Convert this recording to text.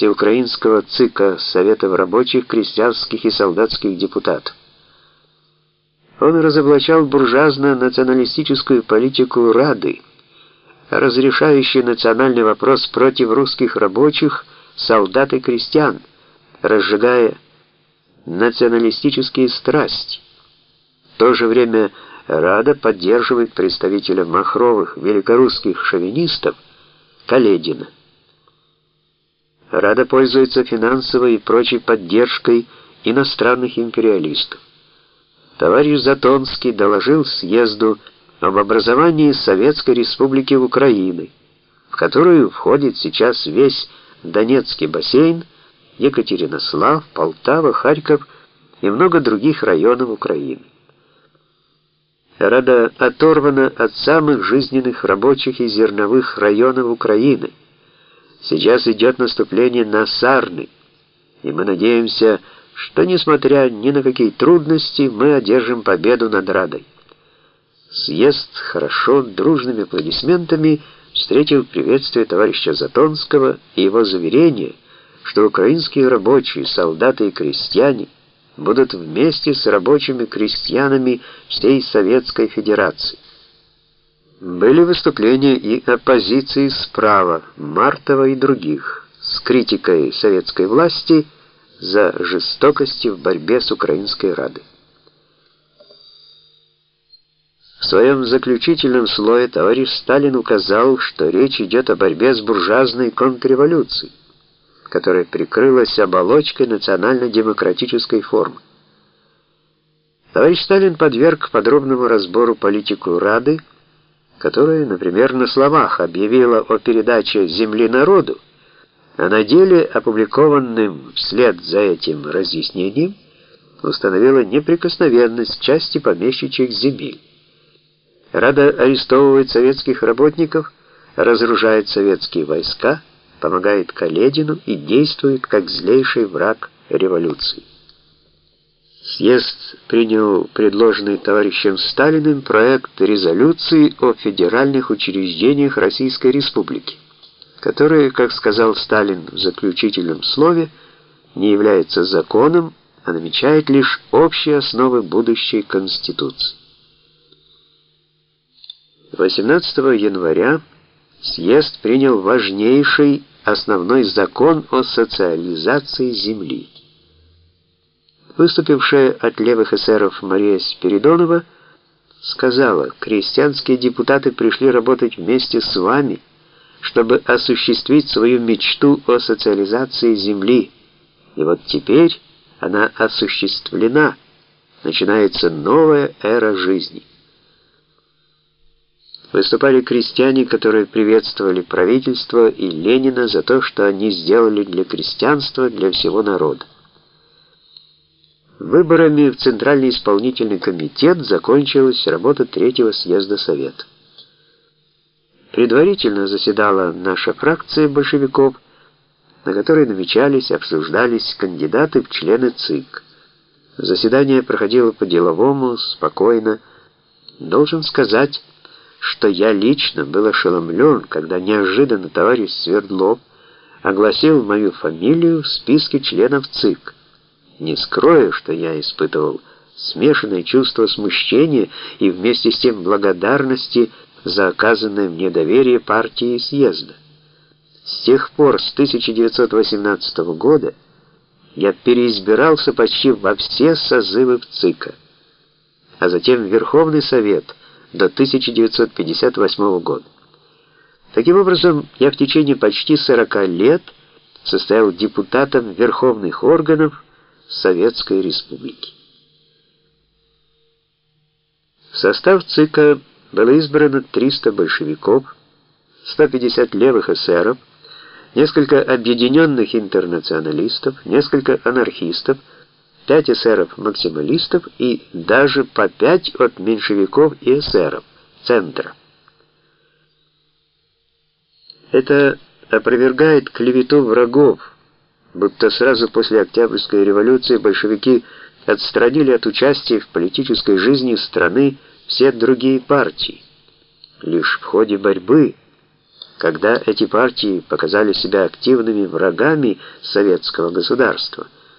Всеукраинского ЦИКа Советов рабочих, крестьянских и солдатских депутатов. Он разоблачал буржуазно-националистическую политику Рады, разрешающую национальный вопрос против русских рабочих, солдат и крестьян, разжигая националистические страсти. В то же время Рада поддерживает представителя махровых великорусских шовинистов Каледина. Рада пользуется финансовой и прочей поддержкой иностранных империалистов. Товарищ Затонский доложил съезду об образовании Советской Республики Украины, в которую входит сейчас весь Донецкий бассейн, Екатеринослав, Полтава, Харьков и много других районов Украины. Рада оторвана от самых жизненных рабочих и зерновых районов Украины. Сейчас идет наступление на Сарны, и мы надеемся, что, несмотря ни на какие трудности, мы одержим победу над Радой. Съезд хорошо, дружными аплодисментами встретил приветствие товарища Затонского и его заверение, что украинские рабочие, солдаты и крестьяне будут вместе с рабочими крестьянами всей Советской Федерации. Были выступления и оппозиции справа, Мартова и других, с критикой советской власти за жестокости в борьбе с Украинской Радой. В своем заключительном слое товарищ Сталин указал, что речь идет о борьбе с буржуазной контрреволюцией, которая прикрылась оболочкой национально-демократической формы. Товарищ Сталин подверг подробному разбору политику Рады, которая, например, на словах объявила о передаче земли народу, а на деле, опубликованным вслед за этим разъяснением, установила неприкосновенность части помещичьих земель. Рада арестовывает советских работников, разоружает советские войска, помогает Каледину и действует как злейший враг революции. Съезд принял предложенный товарищем Сталиным проект резолюции о федеральных учреждениях Российской Республики который, как сказал Сталин в заключительном слове, не является законом, а намечает лишь общие основы будущей Конституции. 18 января съезд принял важнейший основной закон о социализации земли. Выступившая от левых эсеров Мария Спиридонова сказала, крестьянские депутаты пришли работать вместе с вами, чтобы осуществить свою мечту о социализации земли. И вот теперь она осуществлена. Начинается новая эра жизни. Выступали крестьяне, которые приветствовали правительство и Ленина за то, что они сделали для крестьянства, для всего народа. Выборами в Центральный исполнительный комитет закончилась работа третьего съезда Совета. Предварительно заседала наша фракция большевиков, на которой намечались, обсуждались кандидаты в члены ЦИК. Заседание проходило по-деловому, спокойно. Должен сказать, что я лично был ошеломлен, когда неожиданно товарищ Свердлов огласил мою фамилию в списке членов ЦИК. Не скрою, что я испытывал смешанное чувство смущения и вместе с тем благодарности за оказанное мне доверие партии и съезда. С тех пор, с 1918 года, я переизбирался почти во все созывы в ЦИКа, а затем в Верховный Совет до 1958 года. Таким образом, я в течение почти 40 лет состоял депутатом верховных органов Советской Республики. В состав ЦИКа было избрано 300 большевиков, 150 левых эсеров, несколько объединенных интернационалистов, несколько анархистов, 5 эсеров-максималистов и даже по 5 от меньшевиков и эсеров, центра. Это опровергает клевету врагов, будто сразу после Октябрьской революции большевики отстранили от участия в политической жизни страны все другие партии. Лишь в ходе борьбы Когда эти партии показали себя активными врагами советского государства –